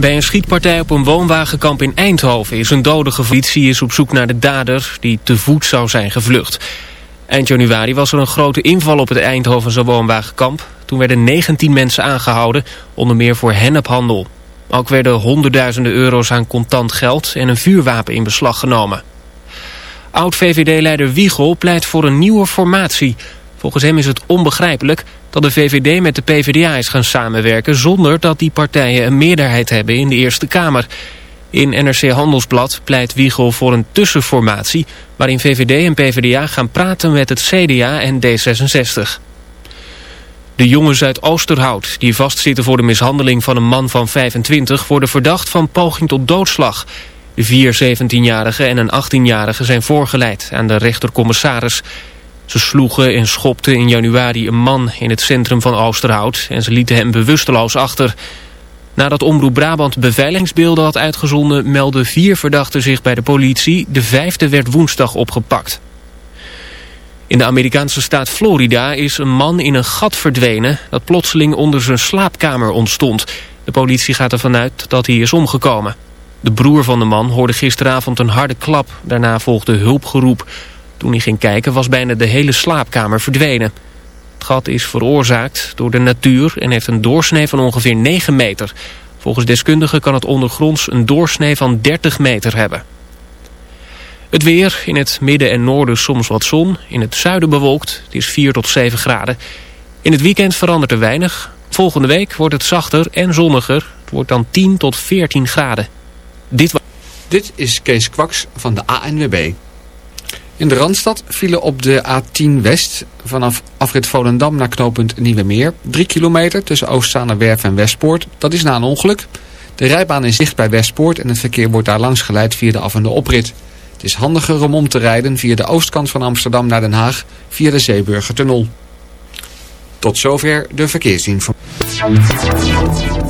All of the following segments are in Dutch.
Bij een schietpartij op een woonwagenkamp in Eindhoven is een dode politie is op zoek naar de dader die te voet zou zijn gevlucht. Eind januari was er een grote inval op het Eindhovense woonwagenkamp. Toen werden 19 mensen aangehouden, onder meer voor hennephandel. Ook werden honderdduizenden euro's aan contant geld en een vuurwapen in beslag genomen. Oud-VVD-leider Wiegel pleit voor een nieuwe formatie. Volgens hem is het onbegrijpelijk dat de VVD met de PvdA is gaan samenwerken... zonder dat die partijen een meerderheid hebben in de Eerste Kamer. In NRC Handelsblad pleit Wiegel voor een tussenformatie... waarin VVD en PvdA gaan praten met het CDA en D66. De jongens uit Oosterhout, die vastzitten voor de mishandeling van een man van 25... worden verdacht van poging tot doodslag. De vier 17-jarigen en een 18-jarige zijn voorgeleid aan de rechtercommissaris... Ze sloegen en schopten in januari een man in het centrum van Oosterhout... en ze lieten hem bewusteloos achter. Nadat Omroep Brabant beveiligingsbeelden had uitgezonden... meldden vier verdachten zich bij de politie. De vijfde werd woensdag opgepakt. In de Amerikaanse staat Florida is een man in een gat verdwenen... dat plotseling onder zijn slaapkamer ontstond. De politie gaat ervan uit dat hij is omgekomen. De broer van de man hoorde gisteravond een harde klap. Daarna volgde hulpgeroep. Toen hij ging kijken was bijna de hele slaapkamer verdwenen. Het gat is veroorzaakt door de natuur en heeft een doorsnee van ongeveer 9 meter. Volgens deskundigen kan het ondergronds een doorsnee van 30 meter hebben. Het weer, in het midden en noorden soms wat zon, in het zuiden bewolkt. Het is 4 tot 7 graden. In het weekend verandert er weinig. Volgende week wordt het zachter en zonniger. Het wordt dan 10 tot 14 graden. Dit, Dit is Kees Kwaks van de ANWB. In de Randstad vielen op de A10 West vanaf afrit Volendam naar knooppunt Nieuwe Meer. 3 kilometer tussen Oostzaanerwerf en Westpoort. Dat is na een ongeluk. De rijbaan is dicht bij Westpoort en het verkeer wordt daar langs geleid via de af- en de oprit. Het is handiger om om te rijden via de oostkant van Amsterdam naar Den Haag via de Zeeburgertunnel. Tot zover de verkeersinformatie.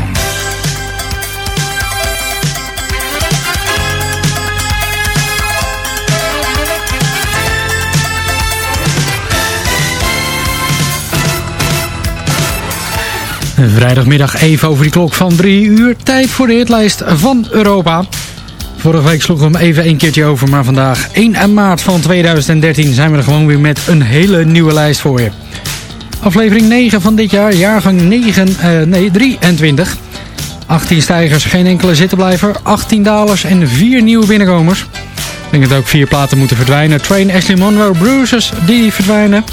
Vrijdagmiddag even over die klok van 3 uur. Tijd voor de hitlijst van Europa. Vorige week sloegen we hem even een keertje over. Maar vandaag, 1 maart van 2013, zijn we er gewoon weer met een hele nieuwe lijst voor je. Aflevering 9 van dit jaar, jaargang 9, eh, nee, 23. 18 stijgers, geen enkele zittenblijver. 18 dalers en 4 nieuwe binnenkomers. Ik denk dat ook vier platen moeten verdwijnen. Train, Ashley Monroe, Bruises, die verdwijnen.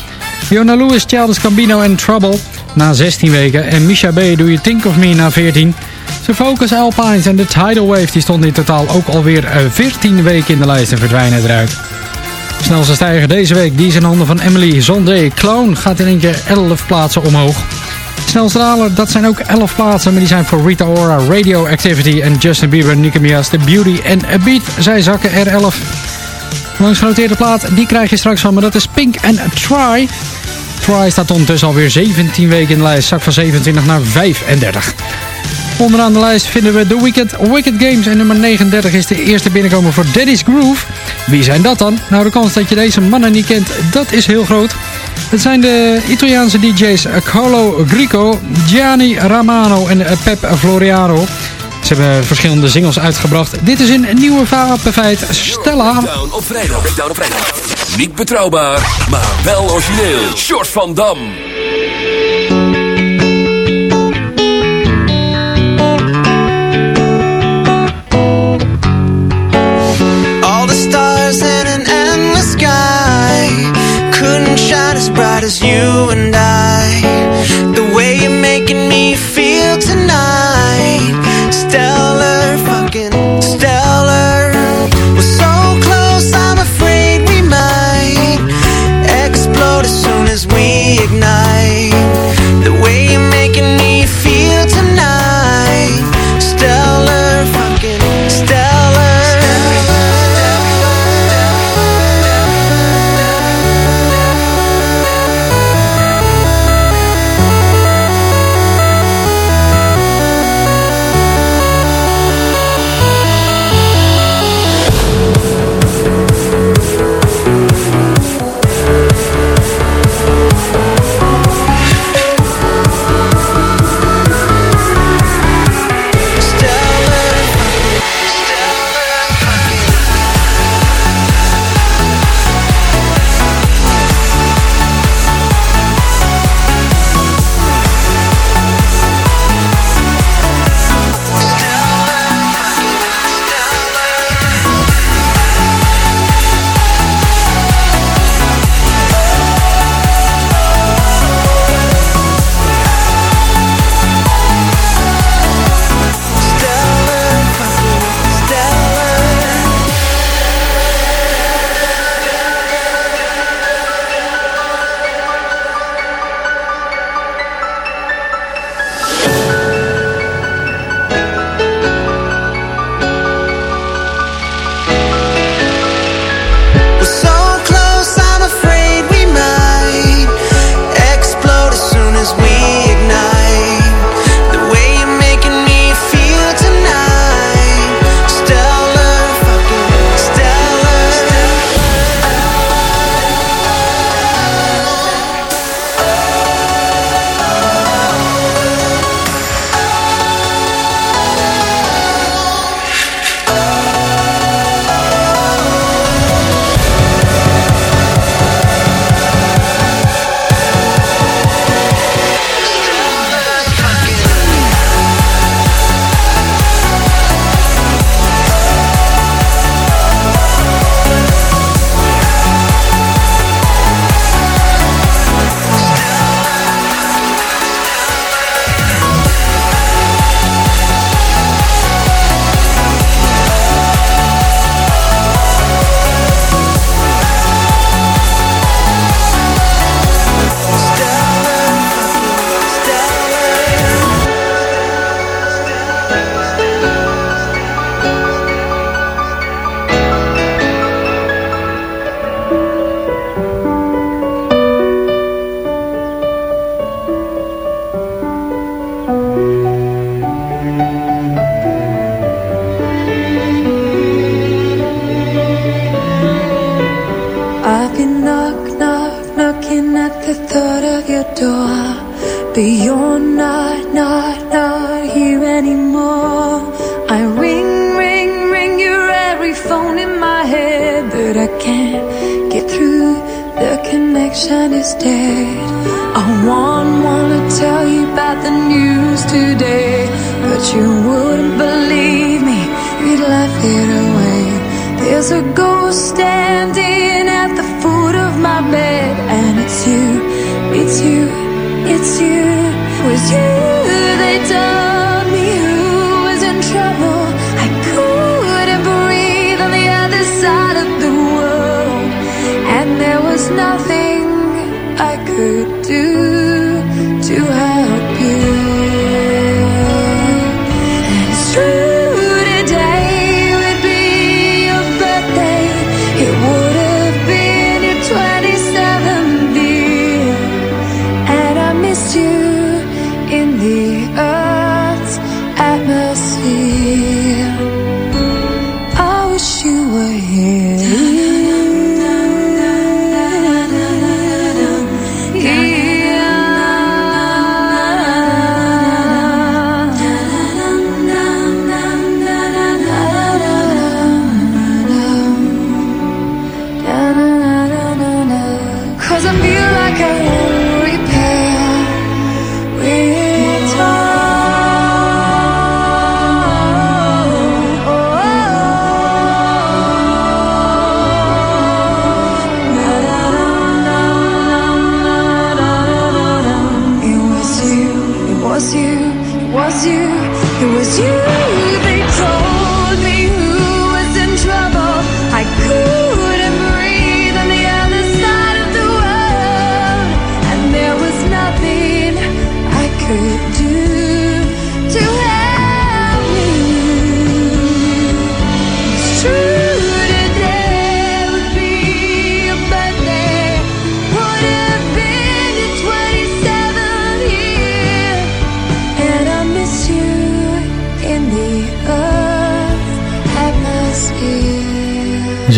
Fiona Lewis, Childish Gambino en Trouble na 16 weken. En Misha B. Do You Think Of Me na 14. Ze Focus Alpines en de Tidal Wave die stond in totaal ook alweer eh, 14 weken in de lijst en verdwijnen eruit. Snelste stijger deze week, die is in handen van Emily Zonde. Clown gaat in één keer 11 plaatsen omhoog. Snelste daler, dat zijn ook 11 plaatsen, maar die zijn voor Rita Ora, Radioactivity en Justin Bieber, Nicki Minaj, The Beauty en A Beat. Zij zakken er 11. Langs genoteerde plaat, die krijg je straks van, maar dat is Pink en Try. Try staat ondertussen alweer 17 weken in de lijst, zak van 27 naar 35. Onderaan de lijst vinden we The Wicked Wicked Games. En nummer 39 is de eerste binnenkomer voor Daddy's Groove. Wie zijn dat dan? Nou, de kans dat je deze mannen niet kent, dat is heel groot. Het zijn de Italiaanse DJ's Carlo Grico, Gianni Ramano en Pep Floriano. Ze hebben verschillende singles uitgebracht. Dit is een nieuwe vapenfeit, Stella. Op vrijdag. Op vrijdag. Niet betrouwbaar, maar wel origineel. Short van Dam. All the stars in an endless sky couldn't shine as bright as you and I.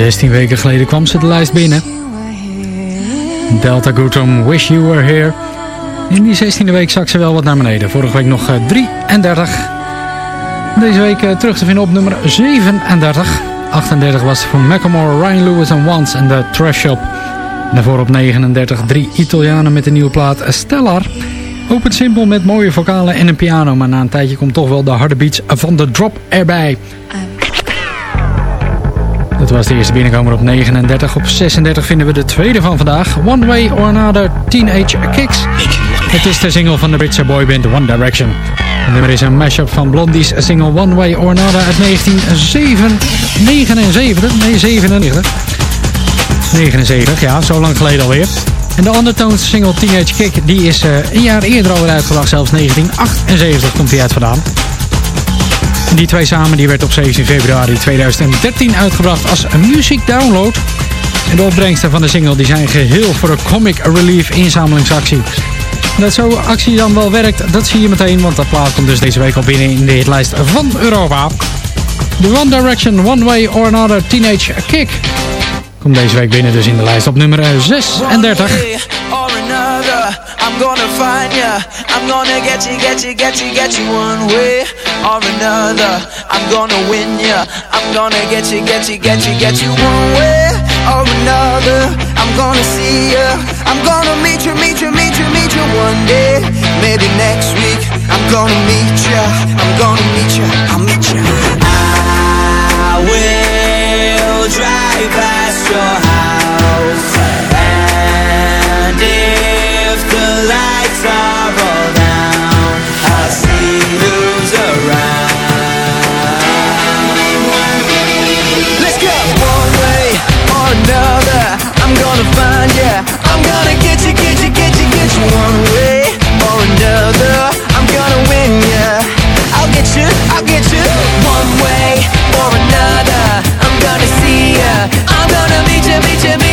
16 weken geleden kwam ze de lijst binnen. Delta Goodrum, Wish You Were Here. In die 16e week zak ze wel wat naar beneden. Vorige week nog eh, 33. Deze week eh, terug te vinden op nummer 37. 38 was van Macklemore, Ryan Lewis en Once en The Trash Shop. Daarvoor op 39 drie Italianen met de nieuwe plaat Stellar. Opent simpel met mooie vocalen en een piano. Maar na een tijdje komt toch wel de harde beats van de drop erbij. Dat was de eerste binnenkomer op 39. Op 36 vinden we de tweede van vandaag. One Way or Another Teenage Kicks. Het is de single van de Britse boyband One Direction. Het nummer is een mashup van Blondie's single One Way or Another uit 1979. Nee, 97. 79, ja, zo lang geleden alweer. En de Undertones single Teenage Kick, die is eh, een jaar eerder uitgebracht. Zelfs 1978 komt die uit vandaan. Die twee samen die werd op 17 februari 2013 uitgebracht als music download. En de opbrengsten van de single die zijn geheel voor een comic relief inzamelingsactie. Dat zo'n actie dan wel werkt, dat zie je meteen, want dat plaat komt dus deze week al binnen in de hitlijst van Europa. The One Direction, One Way or Another Teenage Kick. Komt deze week binnen dus in de lijst op nummer 36. or another. I'm gonna find ya. I'm gonna get you, get you, get you, get you one way or another. I'm gonna win ya. I'm gonna get you, get you, get you, get you one way or another. I'm gonna see ya. I'm gonna meet you, meet you, meet you, meet you one day. Maybe next week. I'm gonna meet ya. I'm gonna meet ya. I'll meet ya. I will drive past your house. And if the lights are all down, I'll see who's around. Let's go! One way or another, I'm gonna find ya. I'm gonna get you, get you, get you, get you. One way or another, I'm gonna win ya. I'll get you, I'll get you. One way or another, I'm gonna meet you, meet you, meet you,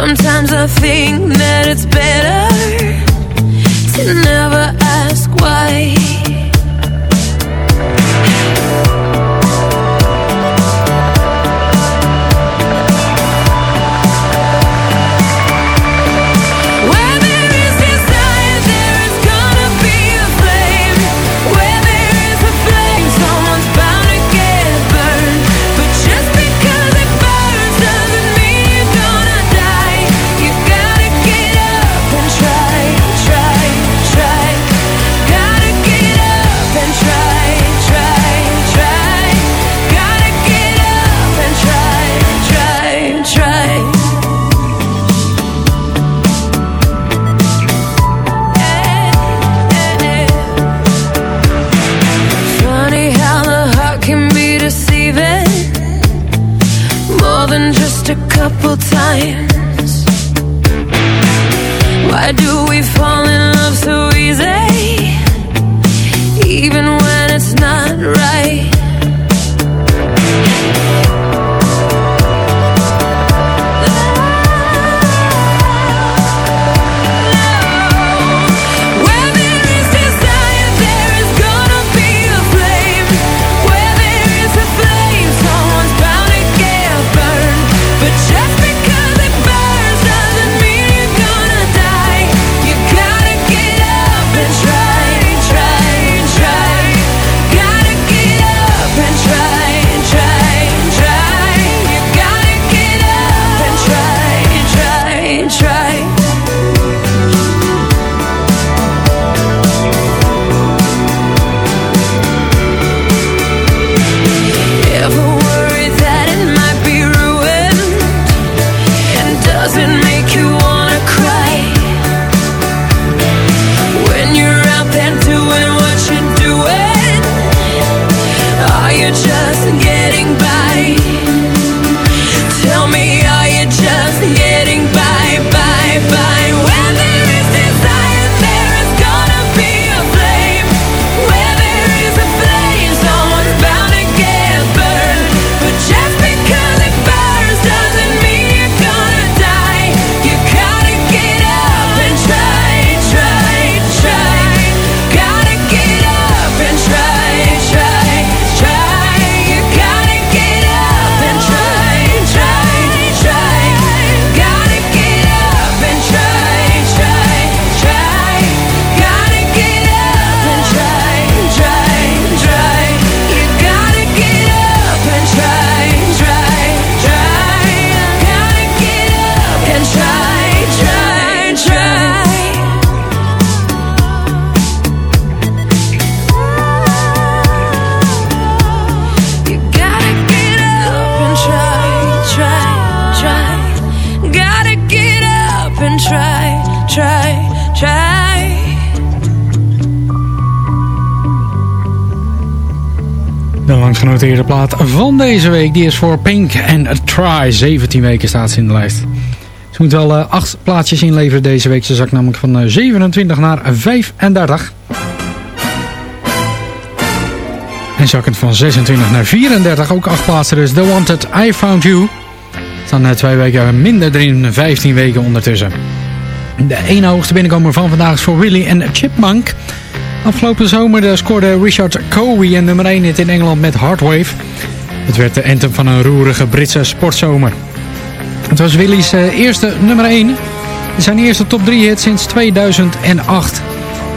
Sometimes I think that it's better to never ask why. genoteerde plaat van deze week. Die is voor Pink and Try. 17 weken staat ze in de lijst. Ze moet wel eh, 8 plaatjes plaatsjes inleveren deze week. Ze zakt namelijk van eh, 27 naar 35. En zakkend van 26 naar 34. Ook 8 plaatsen dus. The Wanted, I Found You. Staan eh, net 2 weken minder dan 15 weken ondertussen. De ene hoogste binnenkomer van vandaag is voor Willy en Chipmunk... Afgelopen zomer scoorde Richard Cowie een nummer 1 hit in Engeland met Hardwave. Het werd de anthem van een roerige Britse sportzomer. Het was Willy's eh, eerste nummer 1. Zijn eerste top 3 hit sinds 2008.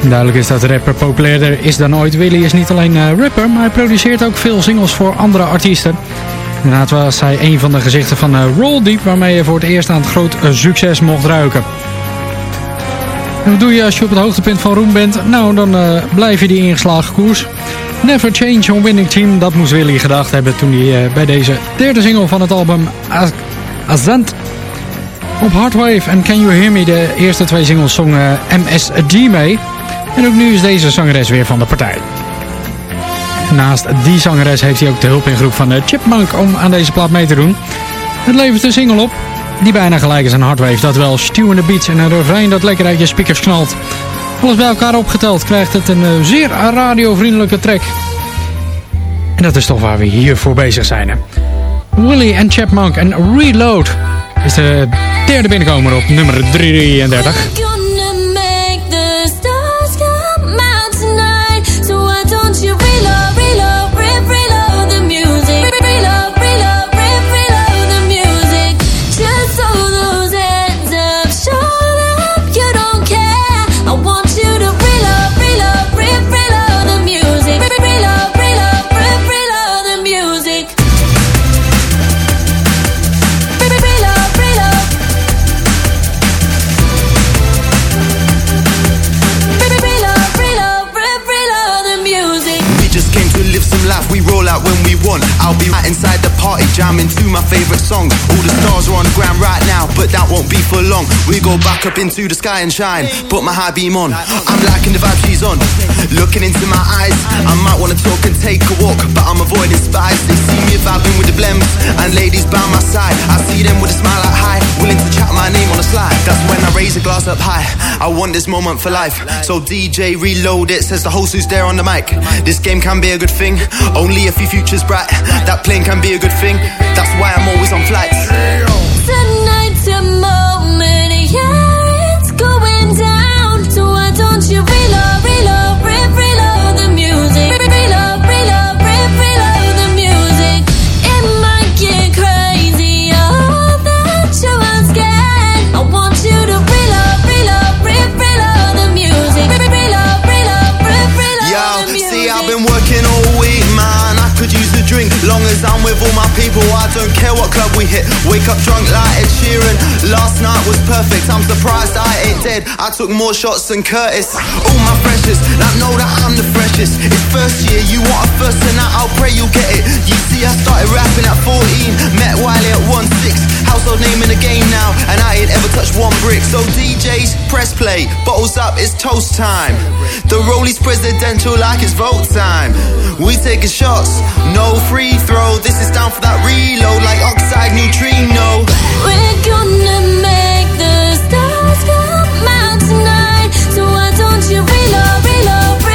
En duidelijk is dat rapper populairder is dan ooit. Willy is niet alleen eh, rapper, maar hij produceert ook veel singles voor andere artiesten. Inderdaad was hij een van de gezichten van eh, Roll Deep... waarmee je voor het eerst aan het groot succes mocht ruiken. En wat doe je als je op het hoogtepunt van roem bent? Nou, dan eh, blijf je die ingeslagen koers. Never change your winning team, dat moest Willy gedacht hebben... toen hij eh, bij deze derde single van het album Azant op Hardwave en Can You Hear Me, de eerste twee singles, zong eh, MSG mee. En ook nu is deze zangeres weer van de partij. Naast die zangeres heeft hij ook de hulp ingeroepen van de Chipmunk om aan deze plaat mee te doen. Het levert een single op die bijna gelijk is aan Hardwave. Dat wel the Beats en een refrein dat lekker uit je speakers knalt. Alles bij elkaar opgeteld krijgt het een eh, zeer radiovriendelijke track. En dat is toch waar we hier voor bezig zijn. Hè? Willy en Chipmunk en Reload is de derde binnenkomer op nummer 33. Came to live some life, we roll out when we want. I'll be right inside the party, jamming to my favorite song. All the stars are on the ground right now, but that won't be for long. We go back up into the sky and shine, put my high beam on. I'm liking the vibe she's on, looking into my eyes. I might wanna talk and take a walk, but I'm avoiding spies. They see me vibing with the blems, and ladies by my side. I see them with a smile like hi, willing to chat my name on the slide. That's when I raise a glass up high. I want this moment for life, so DJ reload it. Says the host who's there on the mic. This game can be a good thing, only if your future's bright. That plane can be a good thing. That's why I'm always on flights. Tonight's a moment, yeah, it's going down. So why don't you Long as I'm with all my people, I don't care what club we hit. Wake up drunk like Ed Sheeran. Last night was perfect. I'm surprised I ain't dead. I took more shots than Curtis. All my freshest, now know that I'm the freshest. It's first year, you want a first and I'll pray you'll get it. You see, I started rapping at 14, met Wiley at 1-6. Household name in the game now, and I ain't ever touched one brick. So DJs, press play, bottles up, it's toast time. The Rollies presidential like it's vote time. We taking shots, no free throw. This is down for that reload like oxide neutrino. We're gonna make the stars come out tonight. So why don't you reload, reload, reload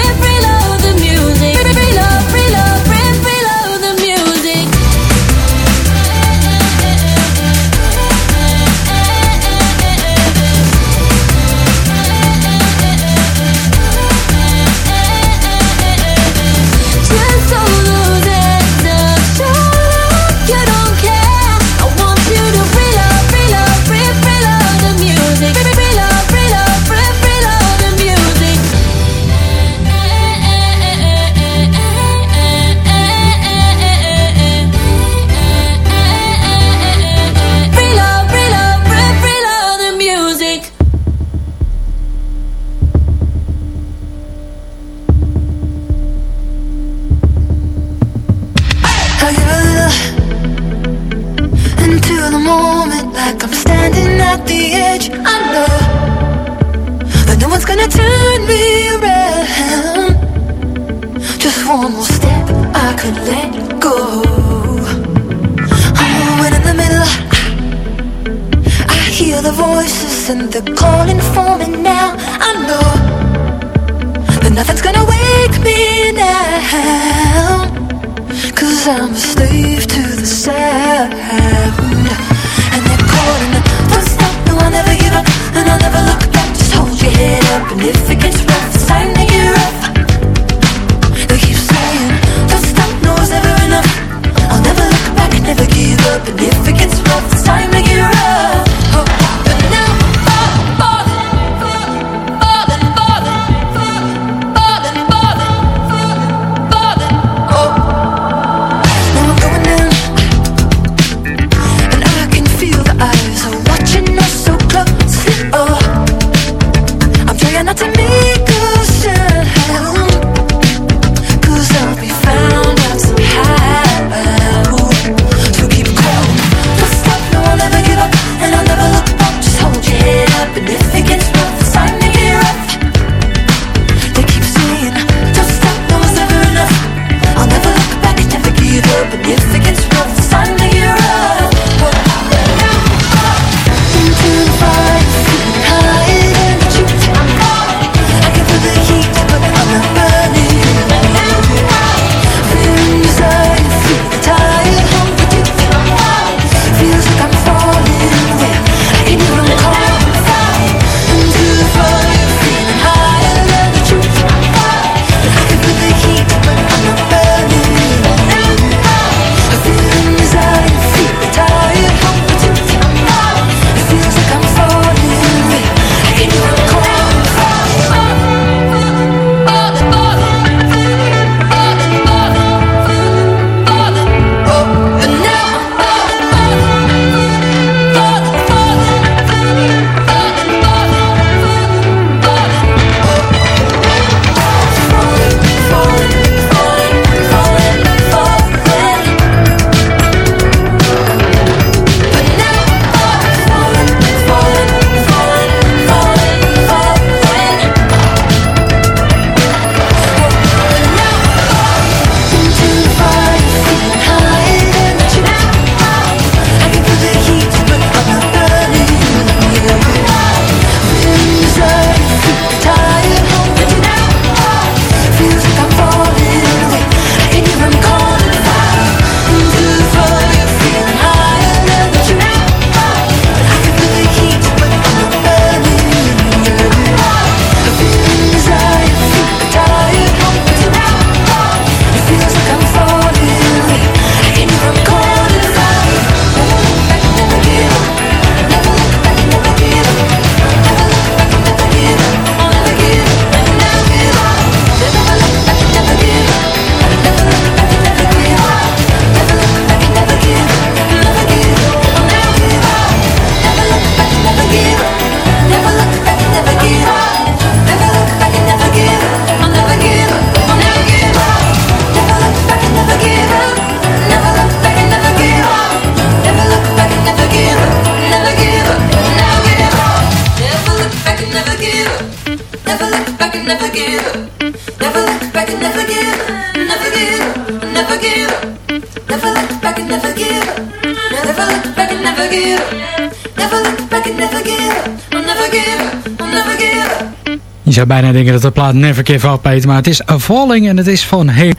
zou bijna denken dat de plaat Never Give Up heet, maar het is A Falling en het is van Hey.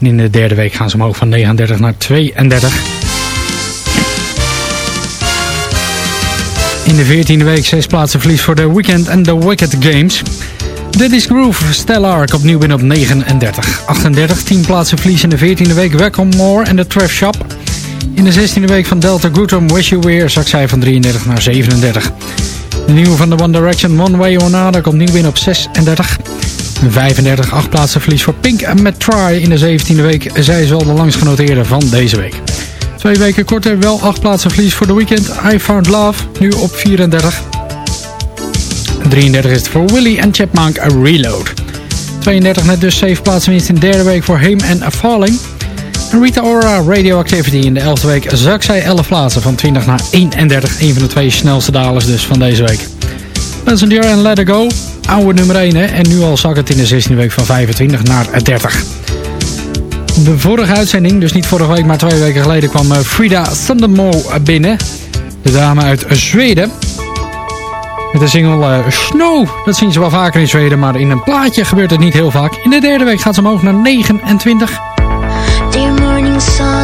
En in de derde week gaan ze omhoog van 39 naar 32. In de 14e week zes plaatsen verlies voor The Weekend en The Wicked Games. Is Groove, Stellark opnieuw binnen op 39. 38, 10 plaatsen verlies in de 14e week Welcome More en The Treff Shop. In de 16e week van Delta Goodrum Wish You Weer zak zij van 33 naar 37. De nieuwe van de One Direction One Way or Another komt nieuw binnen op 36. 35, 8 plaatsen verlies voor Pink en met Try in de 17e week. Zij is wel de langst genoteerde van deze week. Twee weken korter wel 8 plaatsen verlies voor de weekend. I Found Love, nu op 34. 33 is het voor Willy en Chipmunk A Reload. 32 net dus 7 plaatsen winst in de derde week voor Hame en A Falling. Rita Ora Radioactivity in de 11e week zak zij 11 plaatsen van 20 naar 31. Een van de twee snelste dalers dus van deze week. Passenger en Let It Go, oude nummer 1 hè. En nu al zak het in de 16e week van 25 naar 30. De vorige uitzending, dus niet vorige week, maar twee weken geleden, kwam eh, Frida Sandemo binnen. De dame uit Zweden. Met de single eh, Snow. Dat zien ze wel vaker in Zweden, maar in een plaatje gebeurt het niet heel vaak. In de derde week gaat ze omhoog naar 29. song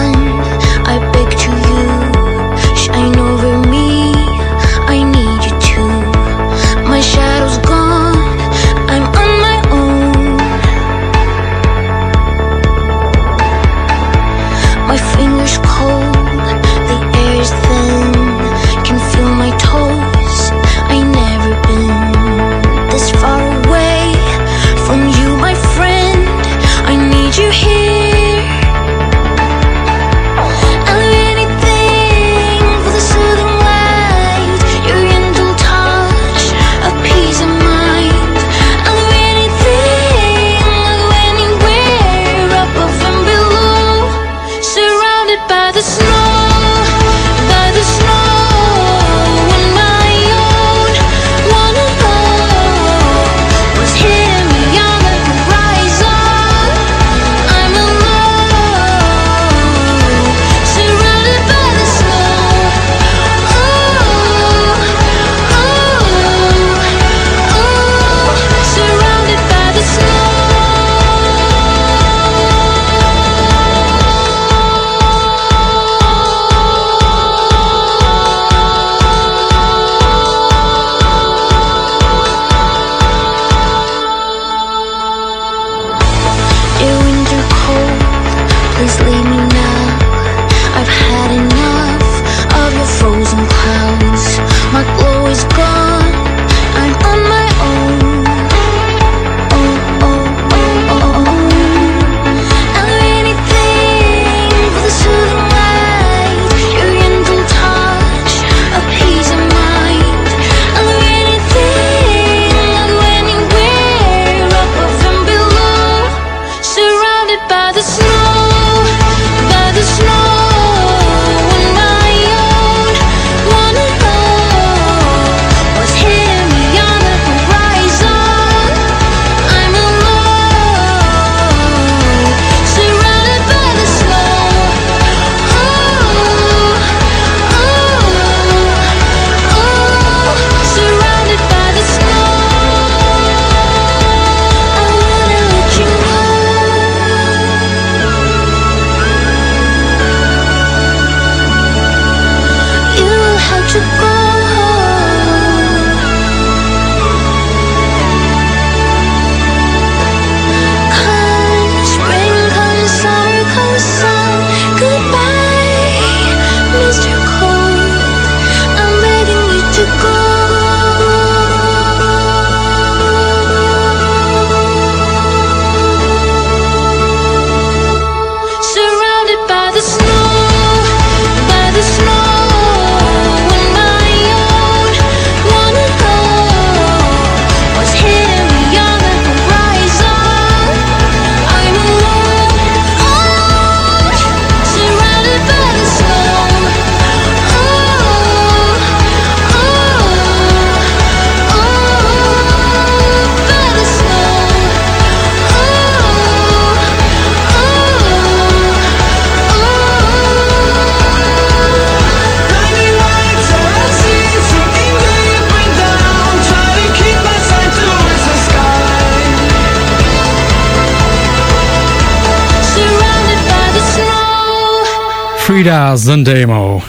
Frida Zandemo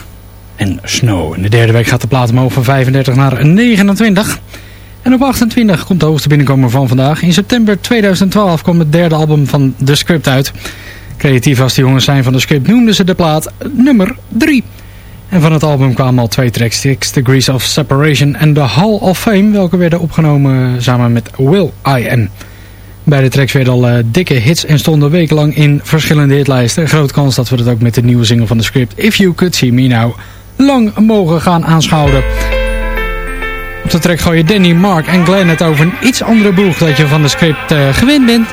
en Snow. In de derde week gaat de plaat omhoog van 35 naar 29. En op 28 komt de hoogste binnenkomer van vandaag. In september 2012 kwam het derde album van The Script uit. Creatief als die jongens zijn van The Script noemden ze de plaat nummer 3. En van het album kwamen al twee tracks, Six Degrees of Separation en The Hall of Fame, welke werden opgenomen samen met Will I Am. Beide tracks werden al uh, dikke hits en stonden wekenlang in verschillende hitlijsten. Groot kans dat we dat ook met de nieuwe single van The Script, If You Could See Me Now, lang mogen gaan aanschouwen. Op de track gooien Danny, Mark en Glenn het over een iets andere boeg dat je van The Script uh, gewend bent.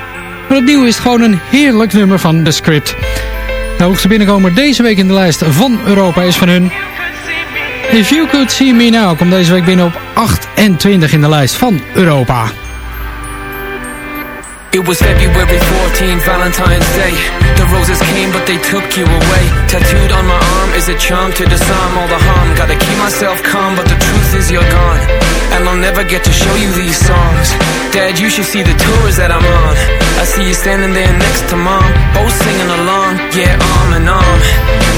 Maar opnieuw is gewoon een heerlijk nummer van The Script. De hoogste binnenkomer deze week in de lijst van Europa is van hun. If You Could See Me Now komt deze week binnen op 28 in de lijst van Europa. It was February 14, Valentine's Day. The roses came, but they took you away. Tattooed on my arm is a charm to disarm all the harm. Gotta keep myself calm, but the truth is you're gone. And I'll never get to show you these songs. Dad, you should see the tours that I'm on. I see you standing there next to mom, both singing along, yeah, arm in arm.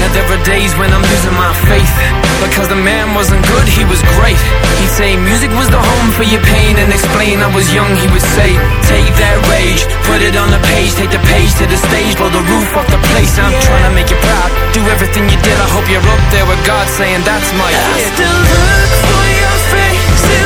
Now there are days when I'm losing my faith. Because the man wasn't good, he was great. He'd say music was the home for your pain and explain I was young, he would say, take that rage, put it on the page, take the page to the stage, blow the roof off the place. I'm trying to make you proud, do everything you did. I hope you're up there with God saying that's my I still look for your face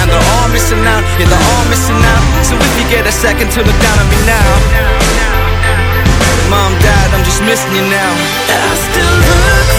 And they're all missing out, yeah, they're all missing out. So if you get a second to look down at me now. Mom, dad, I'm just missing you now. I still look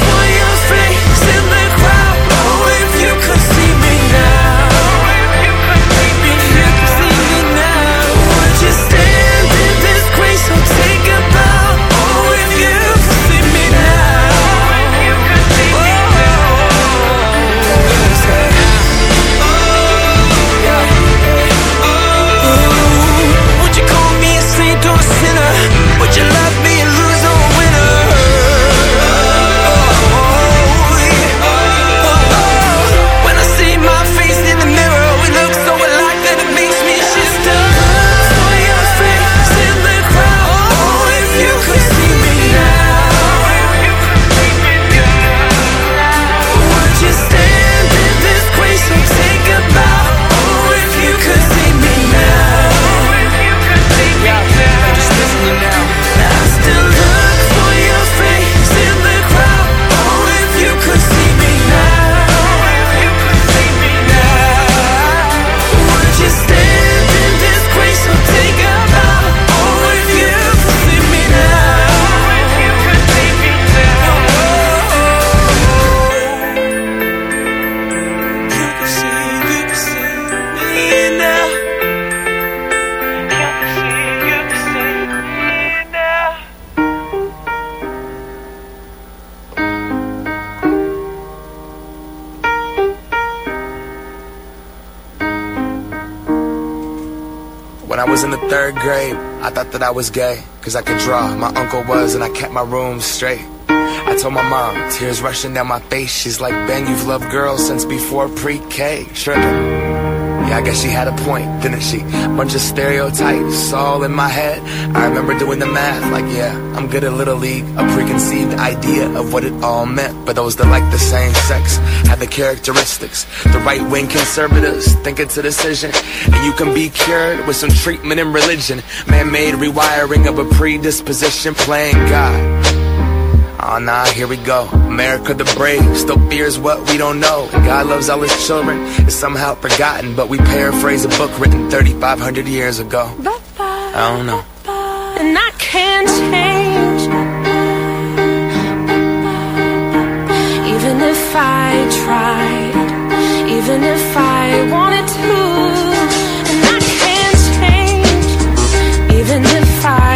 was gay, cause I could draw. My uncle was, and I kept my room straight. I told my mom, tears rushing down my face. She's like, Ben, you've loved girls since before pre K. Sure. Yeah, I guess she had a point, didn't she? Bunch of stereotypes all in my head. I remember doing the math, like, yeah, I'm good at Little League. A preconceived idea of what it all meant. But those that like the same sex have the characteristics. The right wing conservatives think it's a decision. And you can be cured with some treatment and religion. Man made rewiring of a predisposition playing God. Oh nah, here we go. America the brave still fears what we don't know. God loves all his children. It's somehow forgotten, but we paraphrase a book written 3,500 years ago. I don't know. And I can't change. Even if I tried, even if I wanted to, and I can't change. Even if I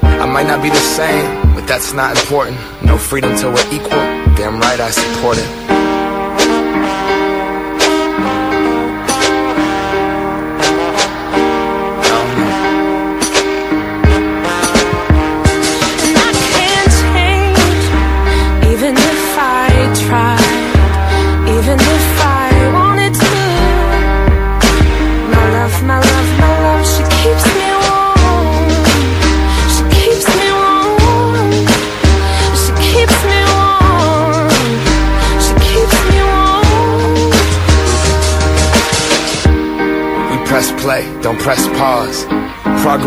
I might not be the same, but that's not important. No freedom till we're equal. Damn right I support it.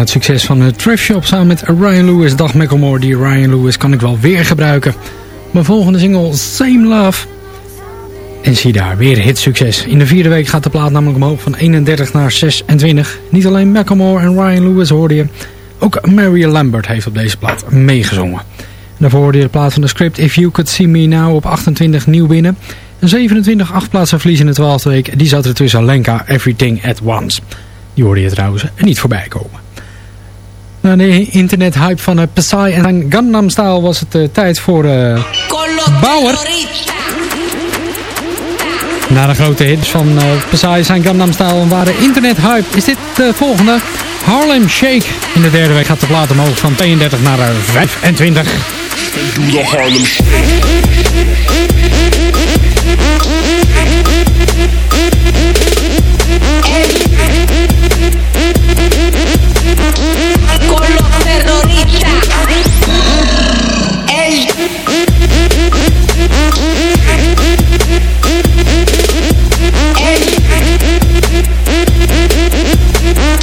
het succes van de Thrift Shop samen met Ryan Lewis dacht Macklemore... die Ryan Lewis kan ik wel weer gebruiken. Mijn volgende single Same Love. En zie daar, weer hitsucces. In de vierde week gaat de plaat namelijk omhoog van 31 naar 26. Niet alleen Macklemore en Ryan Lewis hoorde je. Ook Mary Lambert heeft op deze plaat meegezongen. En daarvoor hoorde je de plaat van de script If You Could See Me Now op 28 nieuw binnen. Een 27 acht plaatsen verlies in de 12e week. Die zat er tussen Lenka Everything at Once. Die hoorde je trouwens niet voorbij komen. Na de internethype van uh, Psy en Gangnam Style was het uh, tijd voor uh, Bauer. Na de grote hits van Psy en Gangnam Style en waren internethype is dit de volgende. Harlem Shake. In de derde week gaat de plaat omhoog van 32 naar 25. Doe de Harlem Con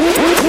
Hey!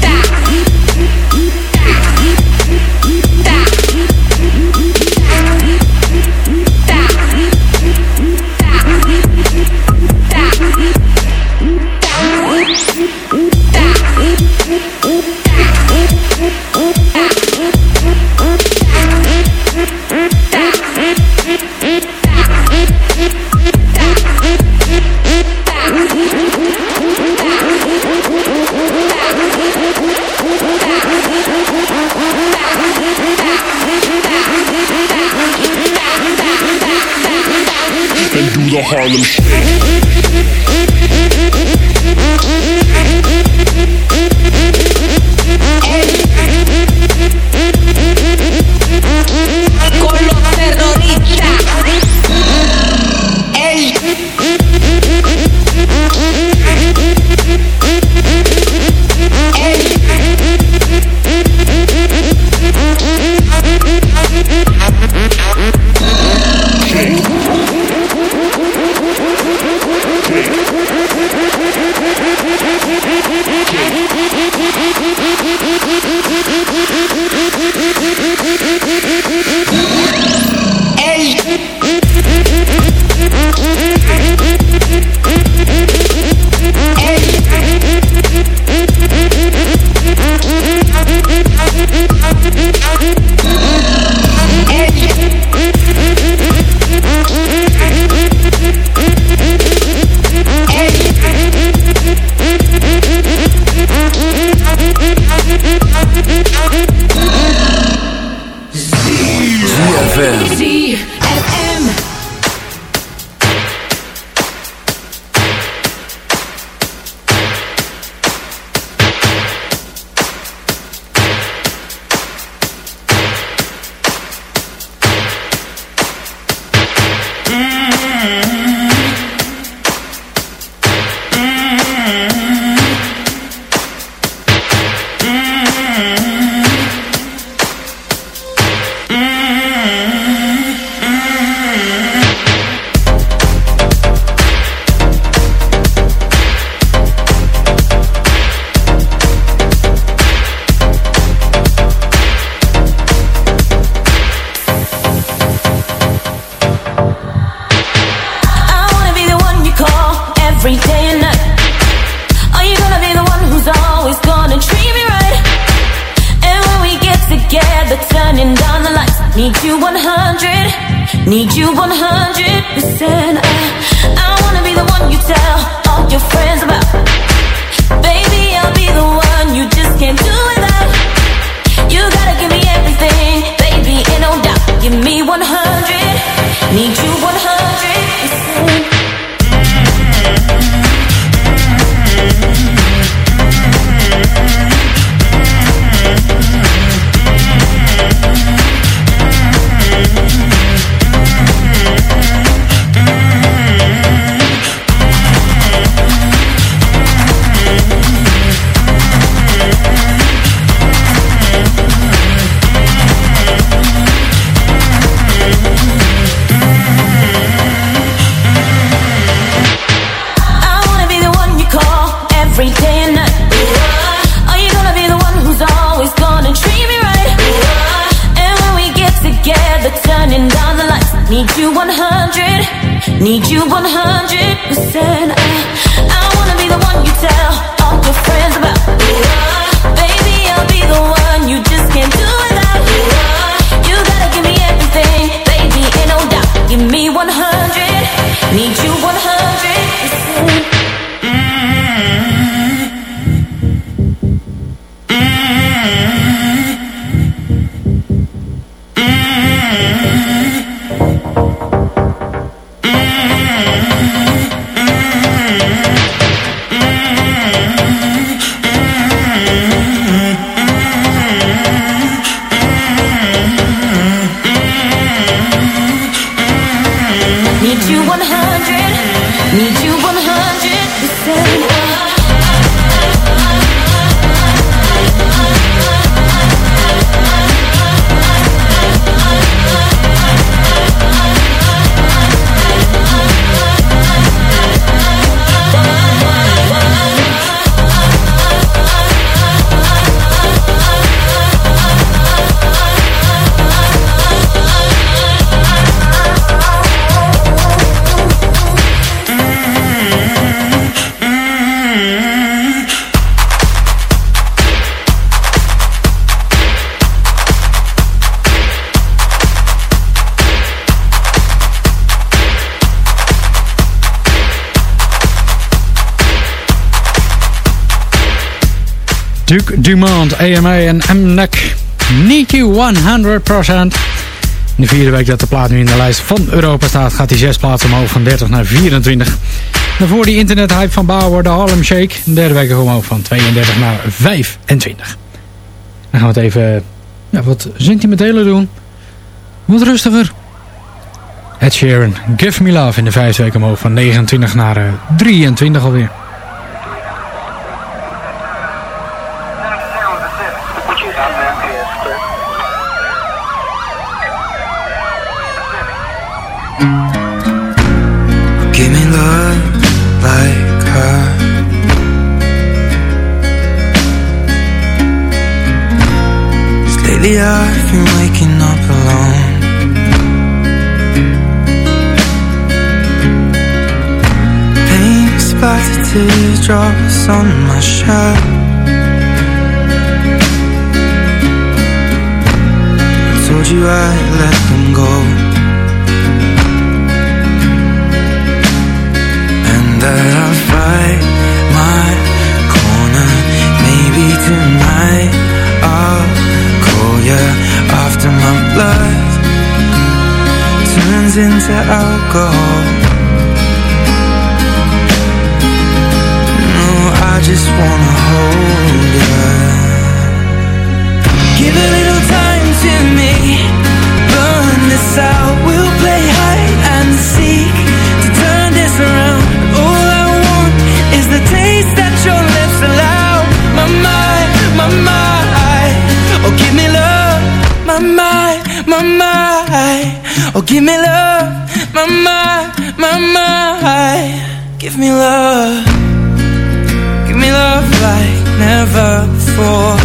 Stop. Need you 100 Dumont, AMA en MNEC. Need you 100%. In de vierde week dat de plaat nu in de lijst van Europa staat, gaat hij zes plaatsen omhoog van 30 naar 24. Daarvoor die internethype van Bauer, de Harlem Shake. De derde week omhoog van 32 naar 25. Dan gaan we het even ja, wat sentimenteler doen. Wat rustiger. Ed Sheeran, Give Me Love in de vijfde week omhoog van 29 naar uh, 23 alweer. Teardrops on my shirt. I told you I'd let them go. And that I'll fight my corner. Maybe tonight I'll call you after my blood turns into alcohol. Just wanna hold you. Give a little time to me. Burn this out. We'll play hide and seek to turn this around All I want is the taste that your lips allow. My mind, my mind. Oh, give me love. My mind, my mind. Oh, give me love. My mind, my mind. Give me love. Never before.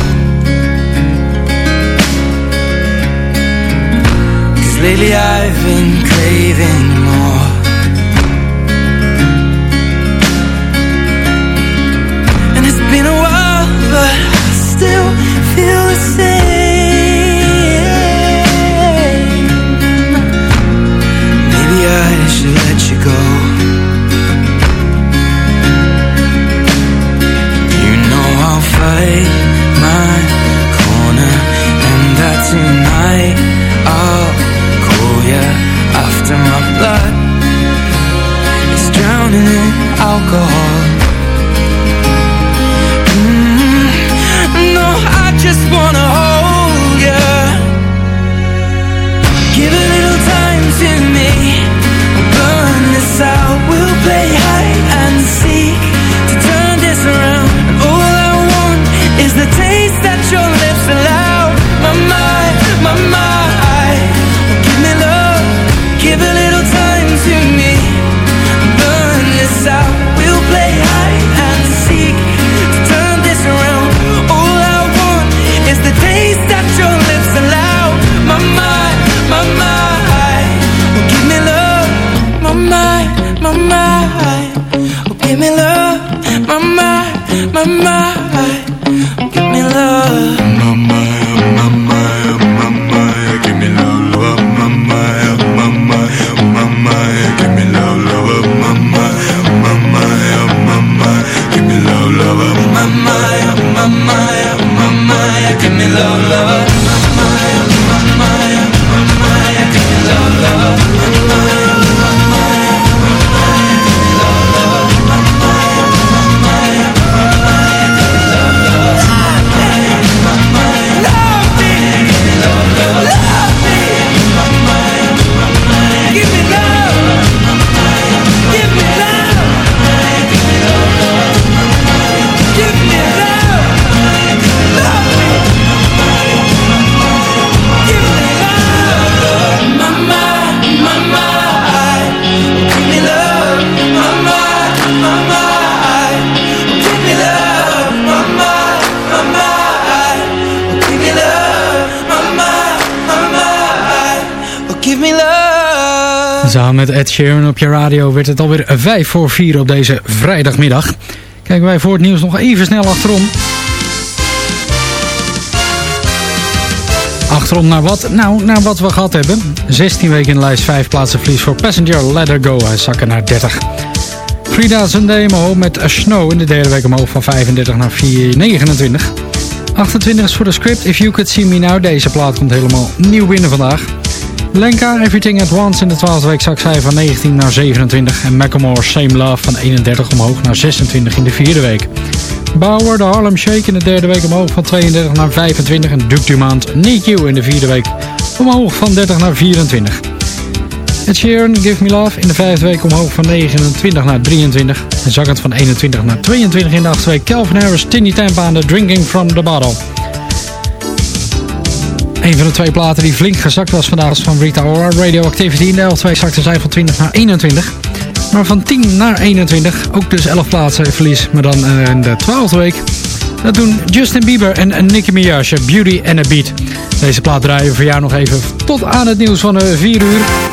Cause lately I've been craving more. And it's been a while, but I still feel the same. Maybe I should let you go. My corner, and that tonight I'll call you after my blood is drowning in alcohol. Mm, No, I just wanna hold you. Give a little time to me. Burn this out. We'll play hide and seek to turn this around. Out. Met Ed Sheeran op je radio werd het alweer 5 voor 4 op deze vrijdagmiddag. Kijken wij voor het nieuws nog even snel achterom. Achterom naar wat? Nou, naar wat we gehad hebben. 16 weken in de lijst, 5 plaatsen verlies voor Passenger Let Her Go. Hij zakken naar 30. Frida Demo met A Snow in de derde week omhoog van 35 naar 4, 29. 28 is voor de script If You Could See Me Now. Deze plaat komt helemaal nieuw binnen vandaag. Lenka, Everything at Once in de 12e week zak zij van 19 naar 27. En Macklemore, Same Love van 31 omhoog naar 26 in de vierde week. Bauer, de Harlem Shake in de derde week omhoog van 32 naar 25. En Duke Dumont, Need You in de vierde week omhoog van 30 naar 24. Ed Sheeran, Give Me Love in de vijfde week omhoog van 29 naar 23. En zakkend van 21 naar 22 in de achtste week. Calvin Harris, Tinny Tampa aan de Drinking From The Bottle. Een van de twee platen die flink gezakt was vandaag is van Rita Ora. Radioactivity in de 11 week zakte zij van 20 naar 21. Maar van 10 naar 21, ook dus 11 plaatsen verlies. Maar dan uh, in de 12e week. Dat doen Justin Bieber en Nicki Minaj, Beauty and a Beat. Deze plaat draaien we voor jou nog even tot aan het nieuws van uh, 4 uur.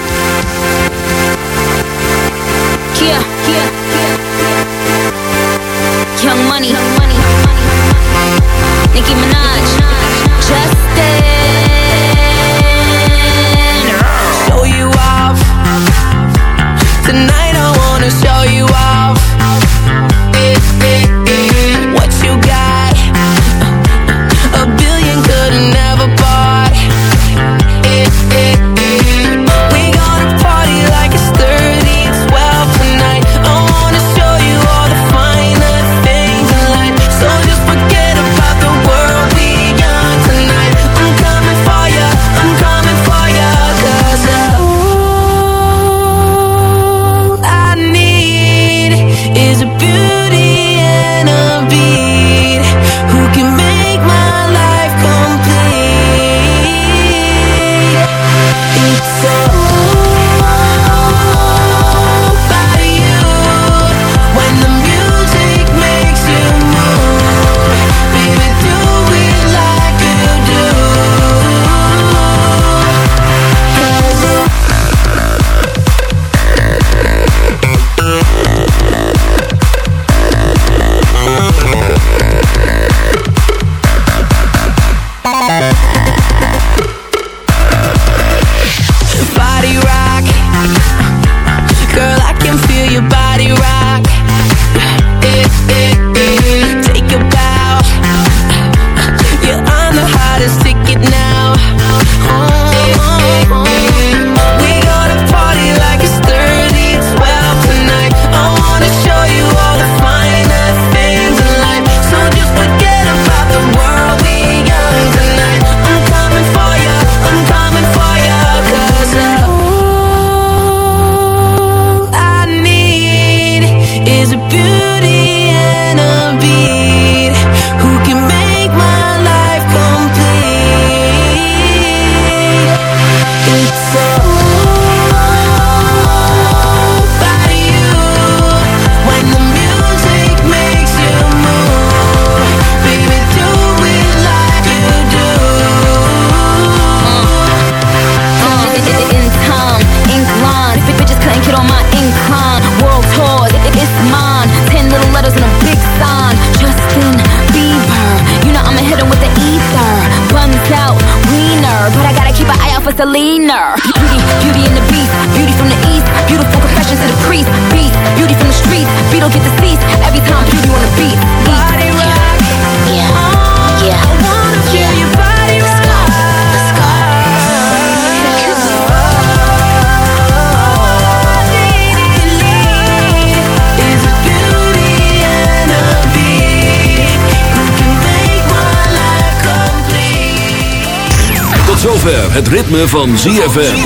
Het ritme van ZFM.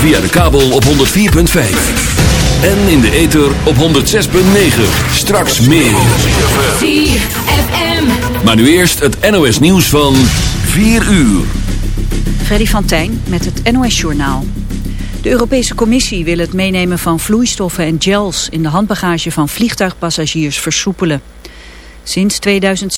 Via de kabel op 104.5. En in de ether op 106.9. Straks meer. ZFM. Maar nu eerst het NOS nieuws van 4 uur. Freddy van Tijn met het NOS-journaal. De Europese Commissie wil het meenemen van vloeistoffen en gels... in de handbagage van vliegtuigpassagiers versoepelen. Sinds 2000